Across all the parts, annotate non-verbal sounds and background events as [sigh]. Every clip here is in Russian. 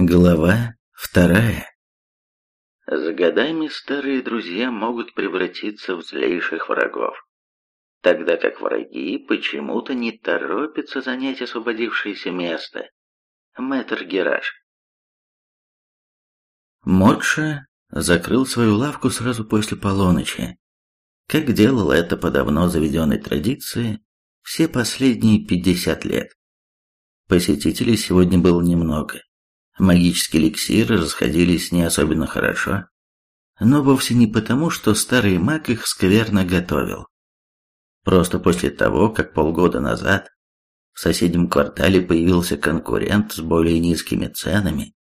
Глава вторая С годами старые друзья могут превратиться в злейших врагов, тогда как враги почему-то не торопятся занять освободившееся место. Мэтр Гераш Модша закрыл свою лавку сразу после полуночи, как делал это по давно заведенной традиции все последние пятьдесят лет. Посетителей сегодня было немного. Магические эликсиры расходились не особенно хорошо, но вовсе не потому, что старый маг их скверно готовил. Просто после того, как полгода назад в соседнем квартале появился конкурент с более низкими ценами,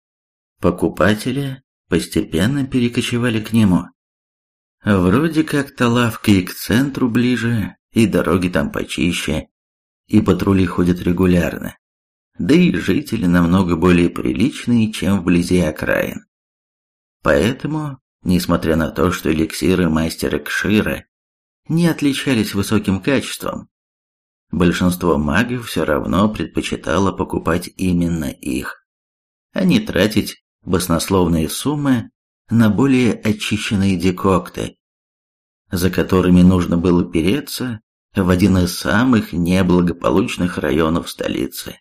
покупатели постепенно перекочевали к нему. Вроде как-то лавка и к центру ближе, и дороги там почище, и патрули ходят регулярно да и жители намного более приличные, чем вблизи окраин. Поэтому, несмотря на то, что эликсиры мастера Кшира не отличались высоким качеством, большинство магов все равно предпочитало покупать именно их, а не тратить баснословные суммы на более очищенные декокты, за которыми нужно было переться в один из самых неблагополучных районов столицы.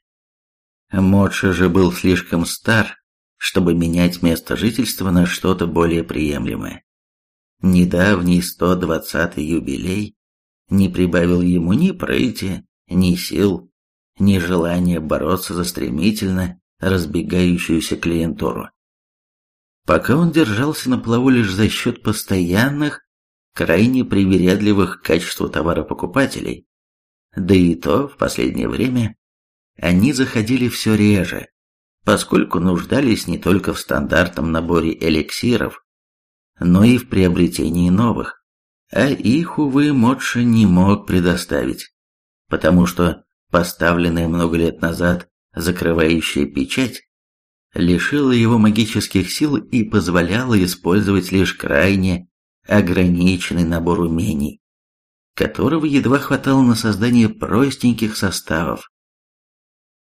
Модша же был слишком стар, чтобы менять место жительства на что-то более приемлемое. Недавний 120-й юбилей не прибавил ему ни прыти, ни сил, ни желания бороться за стремительно разбегающуюся клиентуру. Пока он держался на плаву лишь за счет постоянных, крайне привередливых к качеству товара покупателей, да и то в последнее время они заходили все реже, поскольку нуждались не только в стандартном наборе эликсиров, но и в приобретении новых, а их, увы, Модша не мог предоставить, потому что поставленная много лет назад закрывающая печать лишила его магических сил и позволяла использовать лишь крайне ограниченный набор умений, которого едва хватало на создание простеньких составов.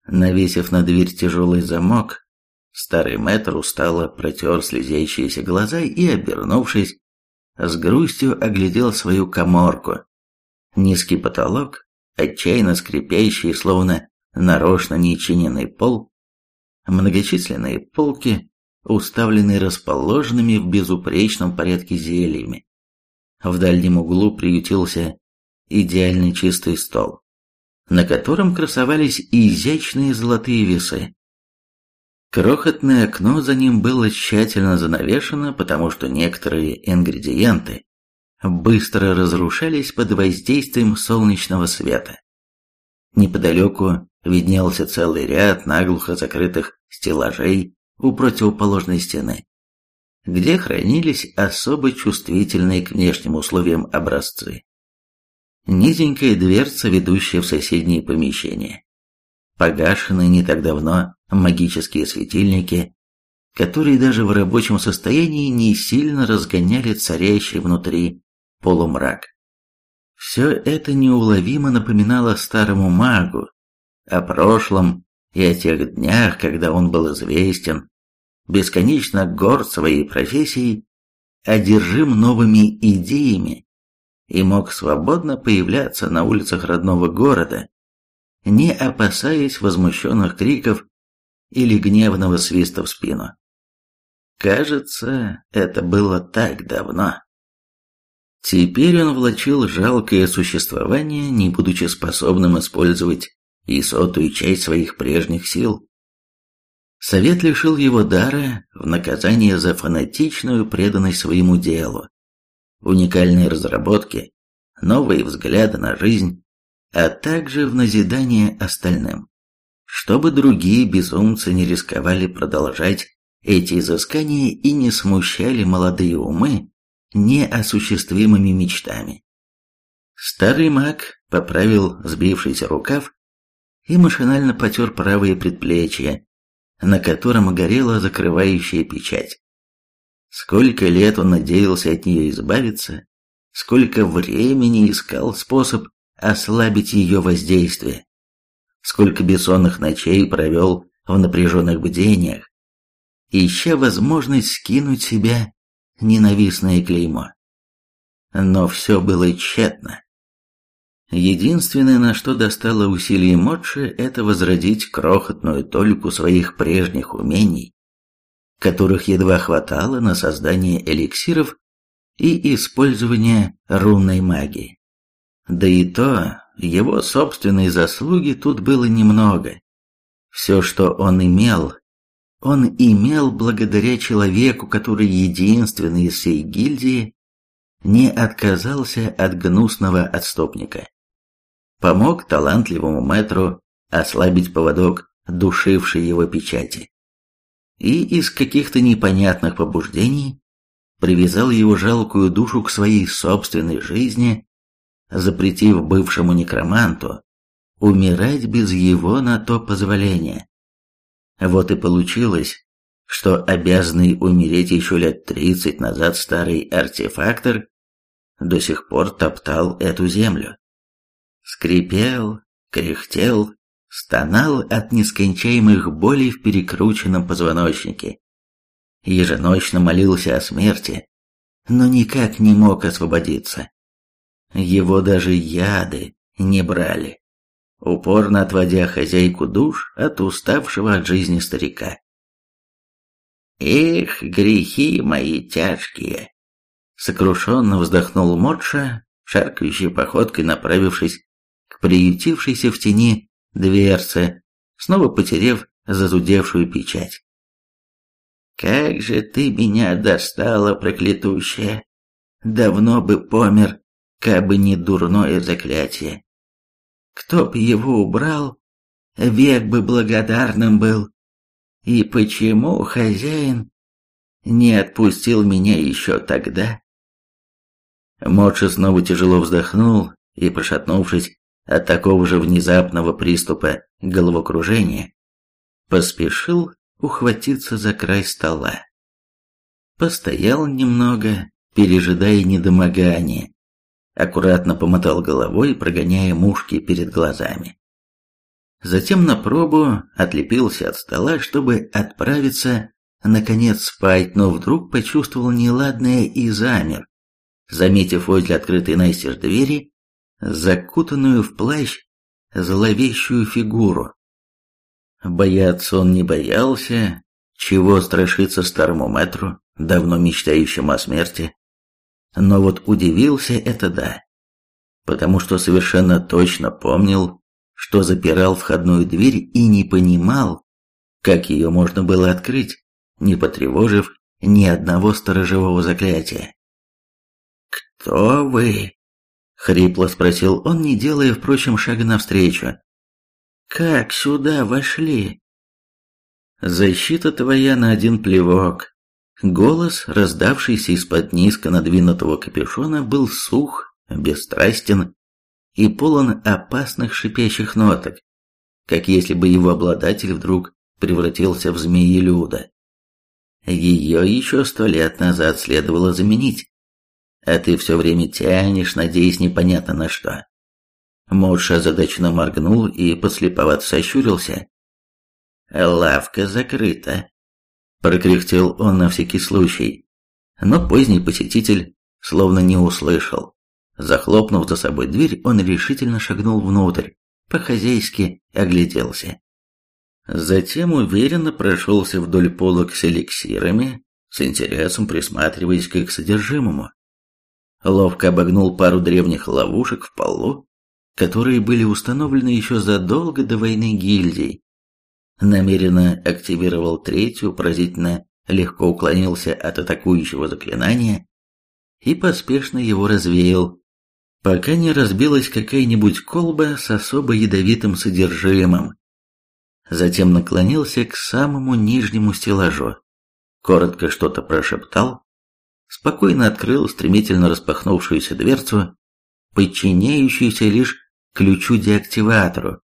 Навесив на дверь тяжелый замок, старый мэтр устало протер слезящиеся глаза и, обернувшись, с грустью оглядел свою коморку. Низкий потолок, отчаянно скрипящий, словно нарочно нечиненный пол, многочисленные полки, уставленные расположенными в безупречном порядке зельями. В дальнем углу приютился идеально чистый стол на котором красовались изящные золотые весы. Крохотное окно за ним было тщательно занавешено, потому что некоторые ингредиенты быстро разрушались под воздействием солнечного света. Неподалеку виднелся целый ряд наглухо закрытых стеллажей у противоположной стены, где хранились особо чувствительные к внешним условиям образцы низенькая дверца, ведущая в соседние помещения. Погашенные не так давно магические светильники, которые даже в рабочем состоянии не сильно разгоняли царящий внутри полумрак. Все это неуловимо напоминало старому магу о прошлом и о тех днях, когда он был известен, бесконечно горд своей профессией, одержим новыми идеями и мог свободно появляться на улицах родного города, не опасаясь возмущенных криков или гневного свиста в спину. Кажется, это было так давно. Теперь он влачил жалкое существование, не будучи способным использовать и сотую часть своих прежних сил. Совет лишил его дара в наказание за фанатичную преданность своему делу уникальные разработки, новые взгляды на жизнь, а также в назидание остальным, чтобы другие безумцы не рисковали продолжать эти изыскания и не смущали молодые умы неосуществимыми мечтами. Старый маг поправил сбившийся рукав и машинально потер правое предплечье, на котором горела закрывающая печать. Сколько лет он надеялся от нее избавиться, сколько времени искал способ ослабить ее воздействие, сколько бессонных ночей провел в напряженных бдениях, ища возможность скинуть себя ненавистное клеймо. Но все было тщетно. Единственное, на что достало усилий Модши, это возродить крохотную толику своих прежних умений, которых едва хватало на создание эликсиров и использование рунной магии. Да и то, его собственной заслуги тут было немного. Все, что он имел, он имел благодаря человеку, который единственный из всей гильдии не отказался от гнусного отступника. Помог талантливому мэтру ослабить поводок, душивший его печати. И из каких-то непонятных побуждений привязал его жалкую душу к своей собственной жизни, запретив бывшему некроманту умирать без его на то позволения. Вот и получилось, что обязанный умереть еще лет тридцать назад старый артефактор до сих пор топтал эту землю. Скрипел, кряхтел, стонал от нескончаемых болей в перекрученном позвоночнике. Еженочно молился о смерти, но никак не мог освободиться. Его даже яды не брали, упорно отводя хозяйку душ от уставшего от жизни старика. «Эх, грехи мои тяжкие!» Сокрушенно вздохнул Модша, шаркающей походкой направившись к приютившейся в тени дверце, снова потерев зазудевшую печать. «Как же ты меня достала, проклятущая! Давно бы помер, кабы не дурное заклятие. Кто б его убрал, век бы благодарным был. И почему хозяин не отпустил меня еще тогда?» Модша снова тяжело вздохнул и, пошатнувшись от такого же внезапного приступа головокружения, поспешил ухватиться за край стола. Постоял немного, пережидая недомогание, аккуратно помотал головой, прогоняя мушки перед глазами. Затем на пробу отлепился от стола, чтобы отправиться, наконец, спать, но вдруг почувствовал неладное и замер, заметив возле открытой настежь двери закутанную в плащ зловещую фигуру. Бояться он не боялся, чего страшиться старому метру, давно мечтающему о смерти. Но вот удивился это да, потому что совершенно точно помнил, что запирал входную дверь и не понимал, как ее можно было открыть, не потревожив ни одного сторожевого заклятия. «Кто вы?» — хрипло спросил он, не делая, впрочем, шага навстречу. «Как сюда вошли?» «Защита твоя на один плевок». Голос, раздавшийся из-под низко надвинутого капюшона, был сух, бесстрастен и полон опасных шипящих ноток, как если бы его обладатель вдруг превратился в змеи-люда. Ее еще сто лет назад следовало заменить а ты все время тянешь, надеясь непонятно на что. Модша озадаченно моргнул и подслеповато сощурился. «Лавка закрыта», — прокряхтел он на всякий случай. Но поздний посетитель словно не услышал. Захлопнув за собой дверь, он решительно шагнул внутрь, по-хозяйски огляделся. Затем уверенно прошелся вдоль полок с эликсирами, с интересом присматриваясь к их содержимому ловко обогнул пару древних ловушек в полу, которые были установлены еще задолго до войны гильдий. Намеренно активировал третью, поразительно легко уклонился от атакующего заклинания и поспешно его развеял, пока не разбилась какая-нибудь колба с особо ядовитым содержимым. Затем наклонился к самому нижнему стеллажу, коротко что-то прошептал, спокойно открыл стремительно распахнувшуюся дверцу, подчиняющуюся лишь ключу-деактиватору,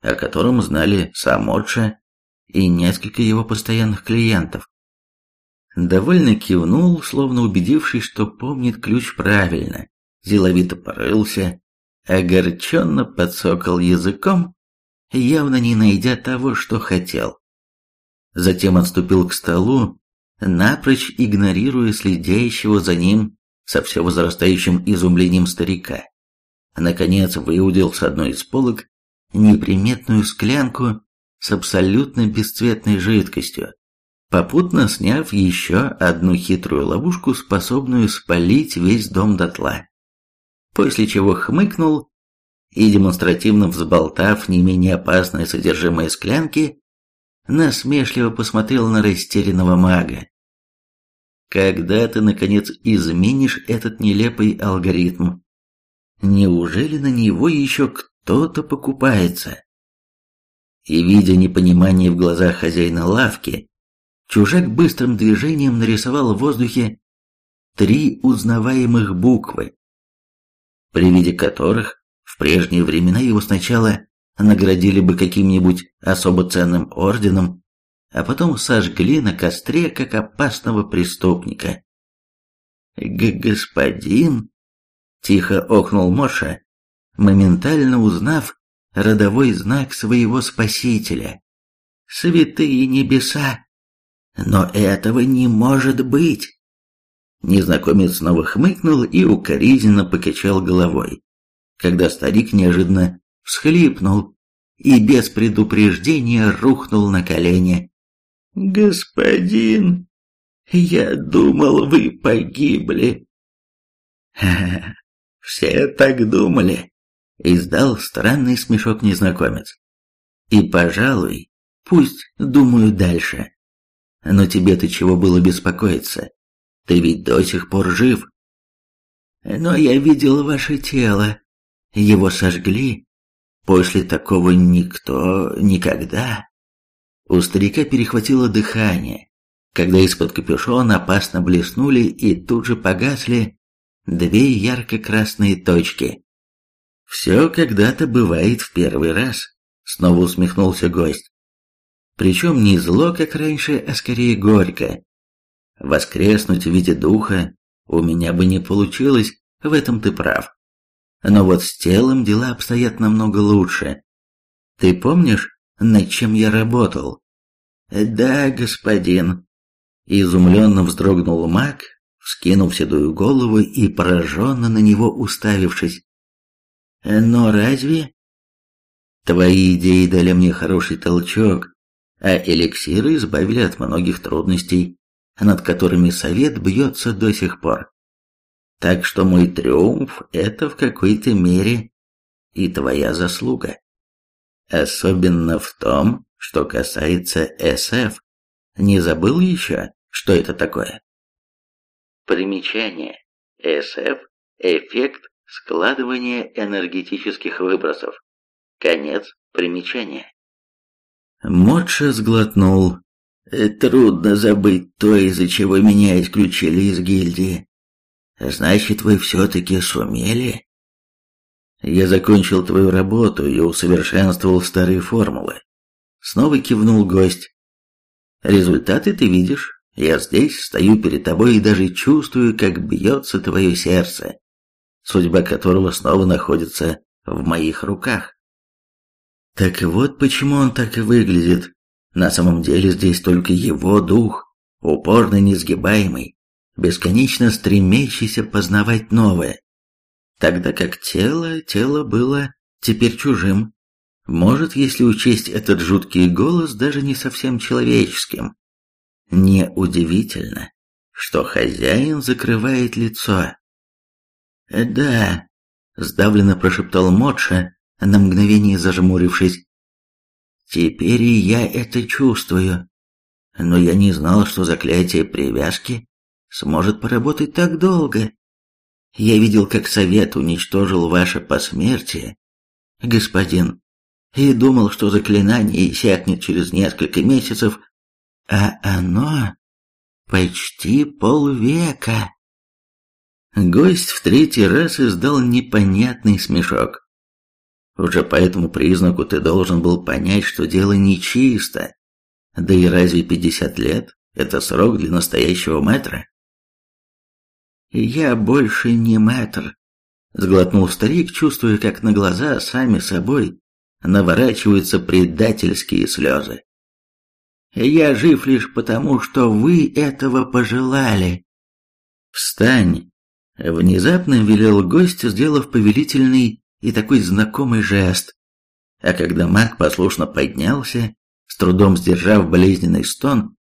о котором знали сам Отша и несколько его постоянных клиентов. Довольно кивнул, словно убедившись, что помнит ключ правильно, деловито порылся, огорченно подсокал языком, явно не найдя того, что хотел. затем отступил к столу, напрочь игнорируя следящего за ним со все возрастающим изумлением старика. Наконец выудил с одной из полок неприметную склянку с абсолютно бесцветной жидкостью, попутно сняв еще одну хитрую ловушку, способную спалить весь дом дотла. После чего хмыкнул и, демонстративно взболтав не менее опасное содержимое склянки, насмешливо посмотрел на растерянного мага. «Когда ты, наконец, изменишь этот нелепый алгоритм? Неужели на него еще кто-то покупается?» И, видя непонимание в глазах хозяина лавки, чужак быстрым движением нарисовал в воздухе три узнаваемых буквы, при виде которых в прежние времена его сначала наградили бы каким-нибудь особо ценным орденом, а потом сожгли на костре как опасного преступника. Г «Господин?» — тихо охнул Моша, моментально узнав родовой знак своего спасителя. «Святые небеса! Но этого не может быть!» Незнакомец снова хмыкнул и укоризненно покачал головой, когда старик неожиданно всхлипнул и без предупреждения рухнул на колени. «Господин, я думал, вы погибли». «Ха [laughs] все так думали», — издал странный смешок незнакомец. «И, пожалуй, пусть думаю дальше. Но тебе-то чего было беспокоиться? Ты ведь до сих пор жив». «Но я видел ваше тело. Его сожгли, После такого никто никогда. У старика перехватило дыхание, когда из-под капюшона опасно блеснули и тут же погасли две ярко-красные точки. «Все когда-то бывает в первый раз», — снова усмехнулся гость. Причем не зло, как раньше, а скорее горько. Воскреснуть в виде духа у меня бы не получилось, в этом ты прав. Но вот с телом дела обстоят намного лучше. Ты помнишь, над чем я работал? Да, господин. Изумленно вздрогнул маг, вскинув седую голову и пораженно на него уставившись. Но разве... Твои идеи дали мне хороший толчок, а эликсиры избавили от многих трудностей, над которыми совет бьется до сих пор. Так что мой триумф – это в какой-то мере и твоя заслуга. Особенно в том, что касается СФ. Не забыл еще, что это такое? Примечание. СФ – эффект складывания энергетических выбросов. Конец примечания. Модша сглотнул. Трудно забыть то, из-за чего меня исключили из гильдии. Значит, вы все-таки сумели? Я закончил твою работу и усовершенствовал старые формулы. Снова кивнул гость. Результаты ты видишь. Я здесь, стою перед тобой и даже чувствую, как бьется твое сердце, судьба которого снова находится в моих руках. Так вот почему он так и выглядит. На самом деле здесь только его дух, упорно несгибаемый, бесконечно стремящийся познавать новое, тогда как тело, тело было теперь чужим. Может, если учесть этот жуткий голос, даже не совсем человеческим. Неудивительно, что хозяин закрывает лицо. «Да», — сдавленно прошептал Модша, на мгновение зажмурившись. «Теперь и я это чувствую, но я не знал, что заклятие привязки сможет поработать так долго. Я видел, как совет уничтожил ваше посмертие, господин, и думал, что заклинание иссякнет через несколько месяцев, а оно почти полвека. Гость в третий раз издал непонятный смешок. Уже по этому признаку ты должен был понять, что дело нечисто. Да и разве пятьдесят лет – это срок для настоящего мэтра? «Я больше не мэтр», — сглотнул старик, чувствуя, как на глаза сами собой наворачиваются предательские слезы. Я жив лишь потому, что вы этого пожелали. Встань! Внезапно велел гость, сделав повелительный и такой знакомый жест. А когда маг послушно поднялся, с трудом сдержав болезненный стон,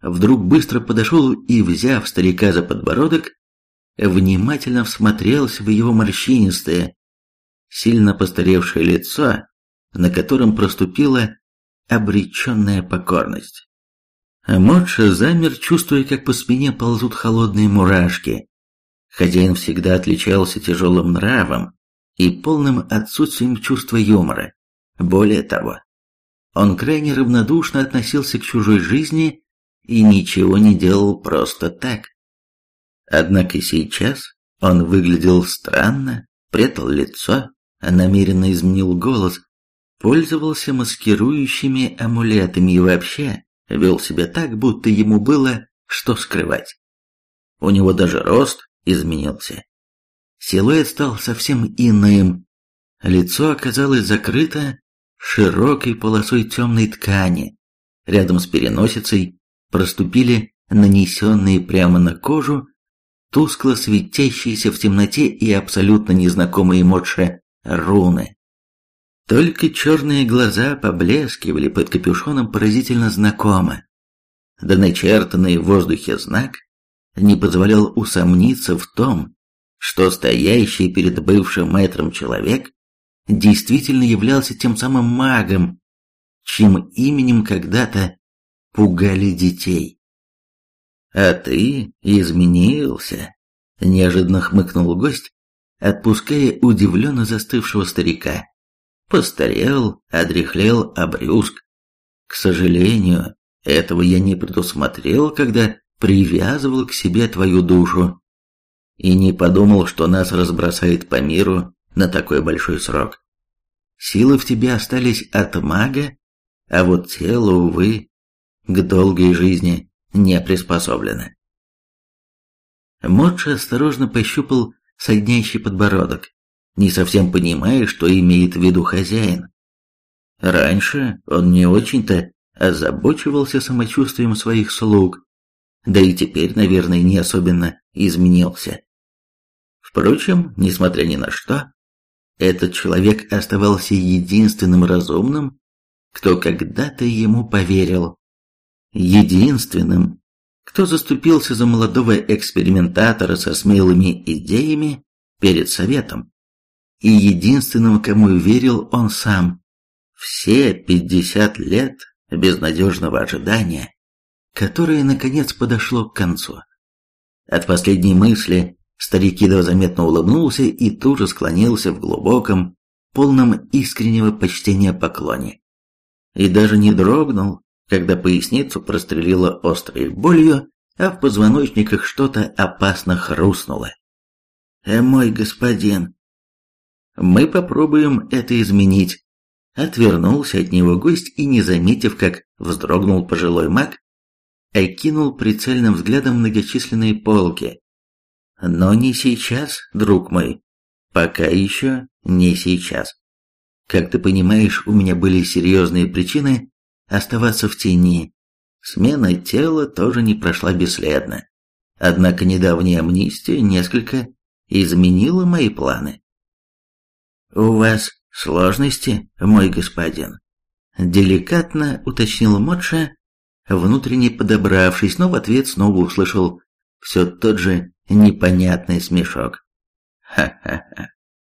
вдруг быстро подошел и, взяв старика за подбородок, внимательно всмотрелся в его морщинистое, сильно постаревшее лицо, на котором проступила обреченная покорность. Модша замер, чувствуя, как по спине ползут холодные мурашки. Хозяин всегда отличался тяжелым нравом и полным отсутствием чувства юмора. Более того, он крайне равнодушно относился к чужой жизни и ничего не делал просто так. Однако сейчас он выглядел странно, прятал лицо, намеренно изменил голос, пользовался маскирующими амулетами и вообще вел себя так, будто ему было что скрывать. У него даже рост изменился. Силуэт стал совсем иным. Лицо оказалось закрыто широкой полосой темной ткани. Рядом с переносицей проступили нанесенные прямо на кожу тускло светящиеся в темноте и абсолютно незнакомые Модше руны. Только черные глаза поблескивали под капюшоном поразительно знакомо. Да начертанный в воздухе знак не позволял усомниться в том, что стоящий перед бывшим мэтром человек действительно являлся тем самым магом, чьим именем когда-то пугали детей. «А ты изменился», — неожиданно хмыкнул гость, отпуская удивленно застывшего старика. Постарел, одряхлел, обрюзг. К сожалению, этого я не предусмотрел, когда привязывал к себе твою душу. И не подумал, что нас разбросает по миру на такой большой срок. Силы в тебе остались от мага, а вот тело, увы, к долгой жизни не приспособлено. Модж осторожно пощупал соднящий подбородок, не совсем понимая, что имеет в виду хозяин. Раньше он не очень-то озабочивался самочувствием своих слуг, да и теперь, наверное, не особенно изменился. Впрочем, несмотря ни на что, этот человек оставался единственным разумным, кто когда-то ему поверил единственным, кто заступился за молодого экспериментатора со смелыми идеями перед советом, и единственным, кому верил он сам. Все пятьдесят лет безнадежного ожидания, которое, наконец, подошло к концу. От последней мысли старик едва заметно улыбнулся и тут же склонился в глубоком, полном искреннего почтения поклоне. И даже не дрогнул, когда поясницу прострелило острой болью, а в позвоночниках что-то опасно хрустнуло. «Э, мой господин!» «Мы попробуем это изменить». Отвернулся от него гость и, не заметив, как вздрогнул пожилой маг, окинул прицельным взглядом многочисленные полки. «Но не сейчас, друг мой. Пока еще не сейчас. Как ты понимаешь, у меня были серьезные причины оставаться в тени. Смена тела тоже не прошла бесследно. Однако недавняя амнистия несколько изменила мои планы. «У вас сложности, мой господин?» Деликатно уточнил Модша, внутренне подобравшись, но в ответ снова услышал все тот же непонятный смешок. «Ха-ха-ха!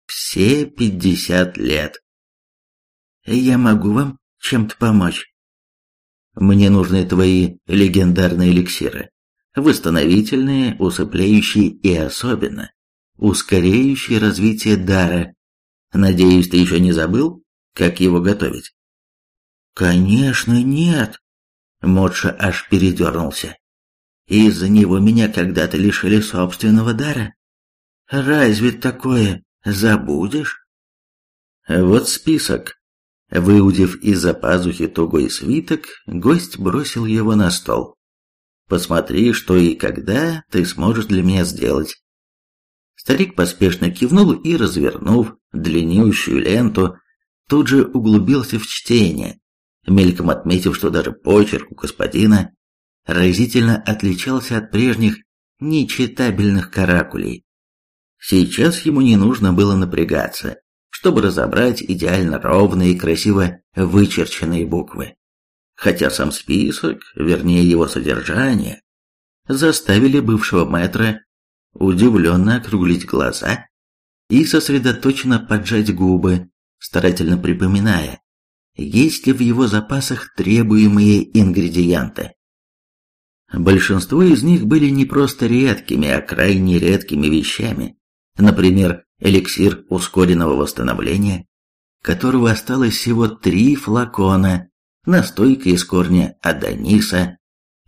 Все пятьдесят лет!» «Я могу вам чем-то помочь?» Мне нужны твои легендарные эликсиры. Восстановительные, усыпляющие и особенно ускоряющие развитие дара. Надеюсь, ты еще не забыл, как его готовить? Конечно, нет. Модша аж передернулся. Из-за него меня когда-то лишили собственного дара. Разве такое забудешь? Вот список, Выудив из-за пазухи тугой свиток, гость бросил его на стол. «Посмотри, что и когда ты сможешь для меня сделать». Старик поспешно кивнул и, развернув длиннющую ленту, тут же углубился в чтение, мельком отметив, что даже почерк у господина разительно отличался от прежних нечитабельных каракулей. Сейчас ему не нужно было напрягаться, чтобы разобрать идеально ровные и красиво вычерченные буквы. Хотя сам список, вернее его содержание, заставили бывшего мэтра удивленно округлить глаза и сосредоточенно поджать губы, старательно припоминая, есть ли в его запасах требуемые ингредиенты. Большинство из них были не просто редкими, а крайне редкими вещами. Например, эликсир ускоренного восстановления, которого осталось всего три флакона, настойка из корня адониса,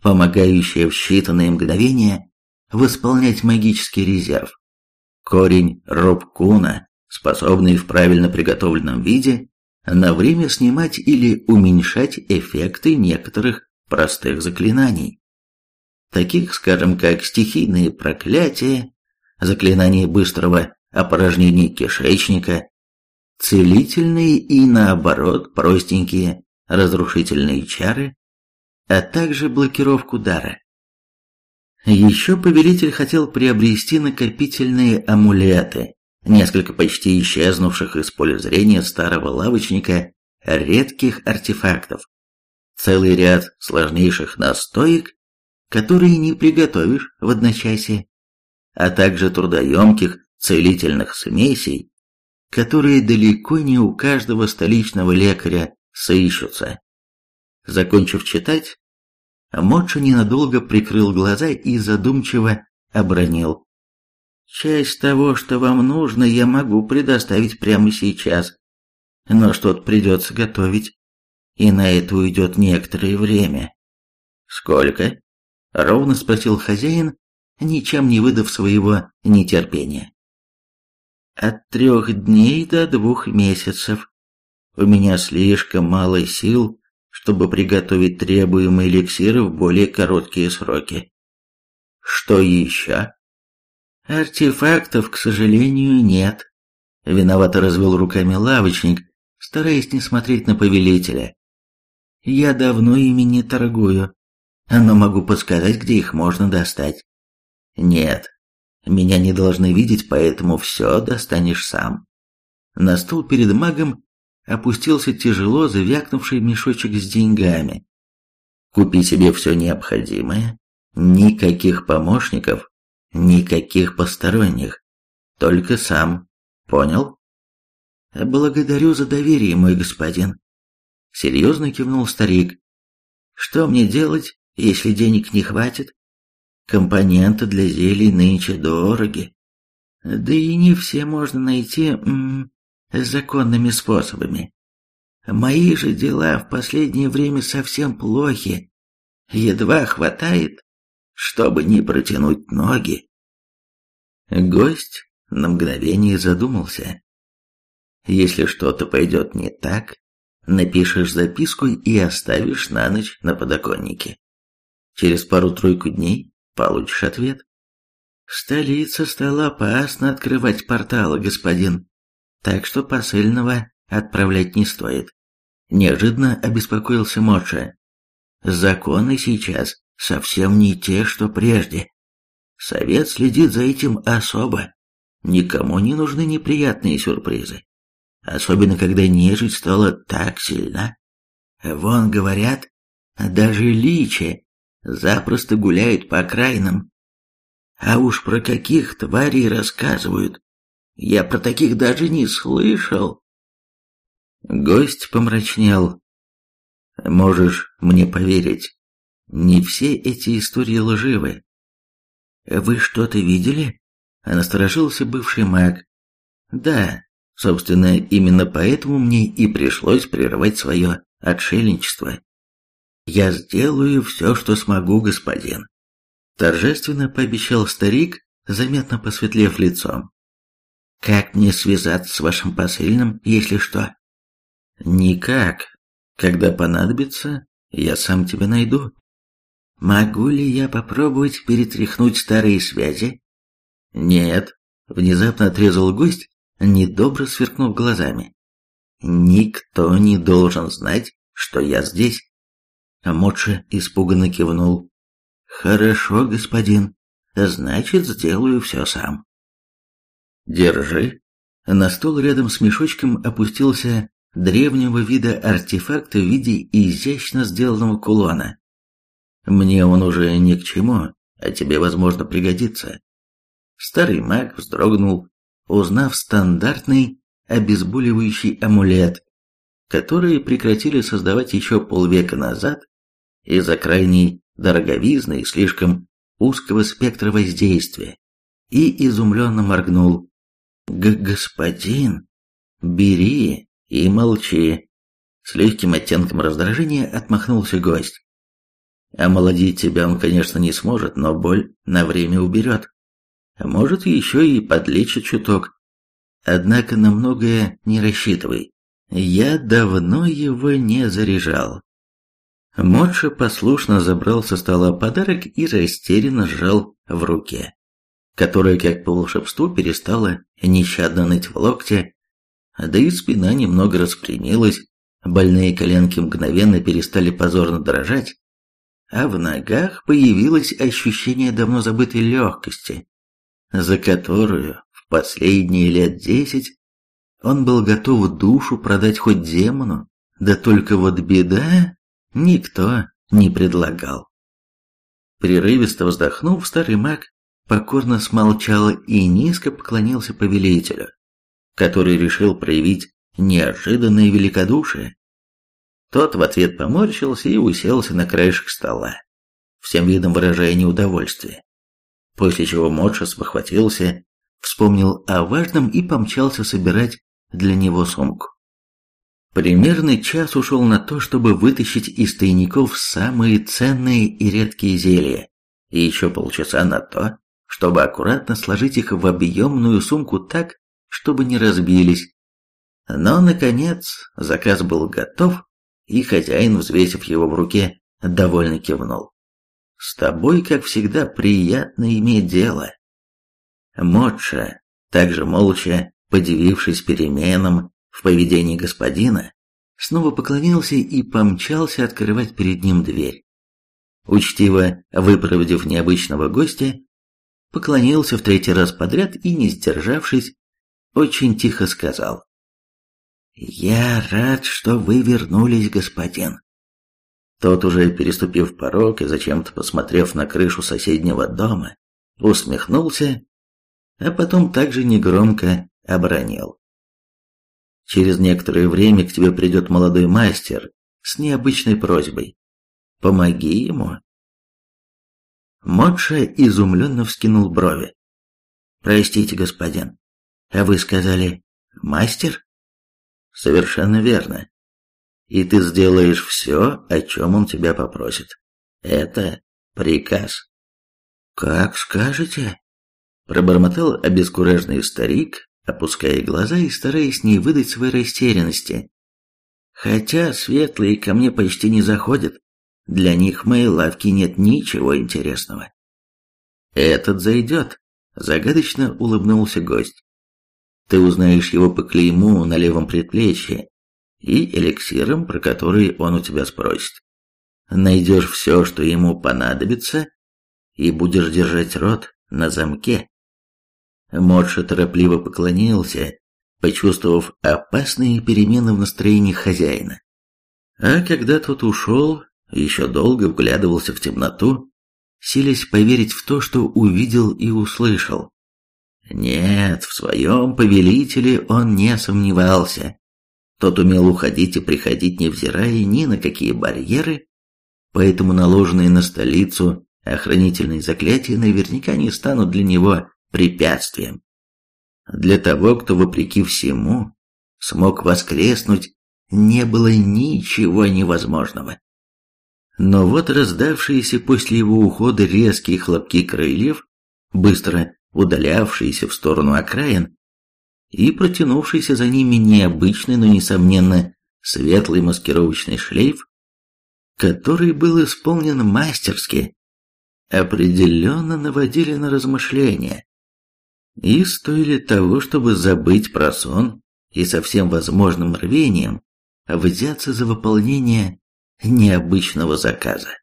помогающая в считанные мгновения восполнять магический резерв, корень робкуна, способный в правильно приготовленном виде на время снимать или уменьшать эффекты некоторых простых заклинаний, таких, скажем, как стихийные проклятия, заклинание быстрого опорожнения кишечника, целительные и, наоборот, простенькие разрушительные чары, а также блокировку дара. Еще повелитель хотел приобрести накопительные амулеты, несколько почти исчезнувших из поля зрения старого лавочника редких артефактов, целый ряд сложнейших настоек, которые не приготовишь в одночасье, а также трудоемких целительных смесей, которые далеко не у каждого столичного лекаря сыщутся. Закончив читать, Моча ненадолго прикрыл глаза и задумчиво обронил. «Часть того, что вам нужно, я могу предоставить прямо сейчас, но что-то придется готовить, и на это уйдет некоторое время». «Сколько?» — ровно спросил хозяин, ничем не выдав своего нетерпения. «От трех дней до двух месяцев. У меня слишком мало сил, чтобы приготовить требуемые эликсиры в более короткие сроки. Что еще? Артефактов, к сожалению, нет. Виновато развел руками лавочник, стараясь не смотреть на повелителя. Я давно ими не торгую, но могу подсказать, где их можно достать. Нет, меня не должны видеть, поэтому все достанешь сам. На стол перед магом опустился тяжело завякнувший мешочек с деньгами. Купи себе все необходимое, никаких помощников, никаких посторонних, только сам. Понял? Благодарю за доверие, мой господин. Серьезно кивнул старик. Что мне делать, если денег не хватит? Компоненты для зелий нынче дороги. Да и не все можно найти м законными способами. Мои же дела в последнее время совсем плохи. Едва хватает, чтобы не протянуть ноги. Гость на мгновение задумался. Если что-то пойдет не так, напишешь записку и оставишь на ночь на подоконнике. Через пару-тройку дней получишь ответ. В столице стало опасно открывать порталы, господин так что посыльного отправлять не стоит. Неожиданно обеспокоился Моджа. Законы сейчас совсем не те, что прежде. Совет следит за этим особо. Никому не нужны неприятные сюрпризы. Особенно, когда нежить стала так сильна. Вон, говорят, даже личи запросто гуляют по окраинам. А уж про каких тварей рассказывают, я про таких даже не слышал. Гость помрачнел. Можешь мне поверить, не все эти истории лживы. Вы что-то видели? Насторожился бывший маг. Да, собственно, именно поэтому мне и пришлось прервать свое отшельничество. Я сделаю все, что смогу, господин. Торжественно пообещал старик, заметно посветлев лицом. Как мне связаться с вашим посыльным, если что? Никак. Когда понадобится, я сам тебя найду. Могу ли я попробовать перетряхнуть старые связи? Нет, внезапно отрезал гость, недобро сверкнув глазами. Никто не должен знать, что я здесь?» Модша испуганно кивнул. «Хорошо, господин. Значит, сделаю все сам». «Держи». На стол рядом с мешочком опустился древнего вида артефакт в виде изящно сделанного кулона. Мне он уже ни к чему, а тебе, возможно, пригодится. Старый маг вздрогнул, узнав стандартный обезболивающий амулет, который прекратили создавать еще полвека назад из-за крайней дороговизны и слишком узкого спектра воздействия, и изумленно моргнул. Г «Господин, бери и молчи!» С легким оттенком раздражения отмахнулся гость. Омолодить тебя он, конечно, не сможет, но боль на время уберет. Может, еще и подлечит чуток. Однако на многое не рассчитывай. Я давно его не заряжал. Модша послушно забрал со стола подарок и растерянно сжал в руке, которая, как по волшебству, перестала нещадно ныть в локте, да и спина немного распрямилась, больные коленки мгновенно перестали позорно дрожать, а в ногах появилось ощущение давно забытой легкости, за которую в последние лет десять он был готов душу продать хоть демону, да только вот беда никто не предлагал. Прерывисто вздохнув, старый маг покорно смолчал и низко поклонился повелителю, который решил проявить неожиданное великодушие. Тот в ответ поморщился и уселся на краешек стола, всем видом выражая неудовольствие. После чего Модшес похватился, вспомнил о важном и помчался собирать для него сумку. Примерный час ушел на то, чтобы вытащить из тайников самые ценные и редкие зелья, и еще полчаса на то, чтобы аккуратно сложить их в объемную сумку так, чтобы не разбились. Но, наконец, заказ был готов, и хозяин, взвесив его в руке, довольно кивнул. «С тобой, как всегда, приятно иметь дело». Модша, также молча, подивившись переменам в поведении господина, снова поклонился и помчался открывать перед ним дверь. Учтиво выпроводив необычного гостя, поклонился в третий раз подряд и, не сдержавшись, очень тихо сказал. «Я рад, что вы вернулись, господин». Тот, уже переступив порог и зачем-то посмотрев на крышу соседнего дома, усмехнулся, а потом также негромко оборонил. «Через некоторое время к тебе придет молодой мастер с необычной просьбой. Помоги ему». Модша изумленно вскинул брови. «Простите, господин, а вы сказали «мастер»?» Совершенно верно. И ты сделаешь все, о чем он тебя попросит. Это приказ. Как скажете? Пробормотал обескураженный старик, опуская глаза и стараясь не выдать своей растерянности. Хотя светлые ко мне почти не заходят. Для них в моей лавке нет ничего интересного. Этот зайдет, загадочно улыбнулся гость. Ты узнаешь его по клейму на левом предплечье и эликсиром, про который он у тебя спросит. Найдешь все, что ему понадобится, и будешь держать рот на замке. Модша торопливо поклонился, почувствовав опасные перемены в настроении хозяина. А когда тот ушел, еще долго вглядывался в темноту, силясь поверить в то, что увидел и услышал. Нет, в своем повелителе он не сомневался. Тот умел уходить и приходить, невзирая ни на какие барьеры, поэтому наложенные на столицу охранительные заклятия наверняка не станут для него препятствием. Для того, кто, вопреки всему, смог воскреснуть, не было ничего невозможного. Но вот раздавшиеся после его ухода резкие хлопки крыльев быстро удалявшиеся в сторону окраин, и протянувшийся за ними необычный, но, несомненно, светлый маскировочный шлейф, который был исполнен мастерски, определенно наводили на размышления и стоили того, чтобы забыть про сон и со всем возможным рвением взяться за выполнение необычного заказа.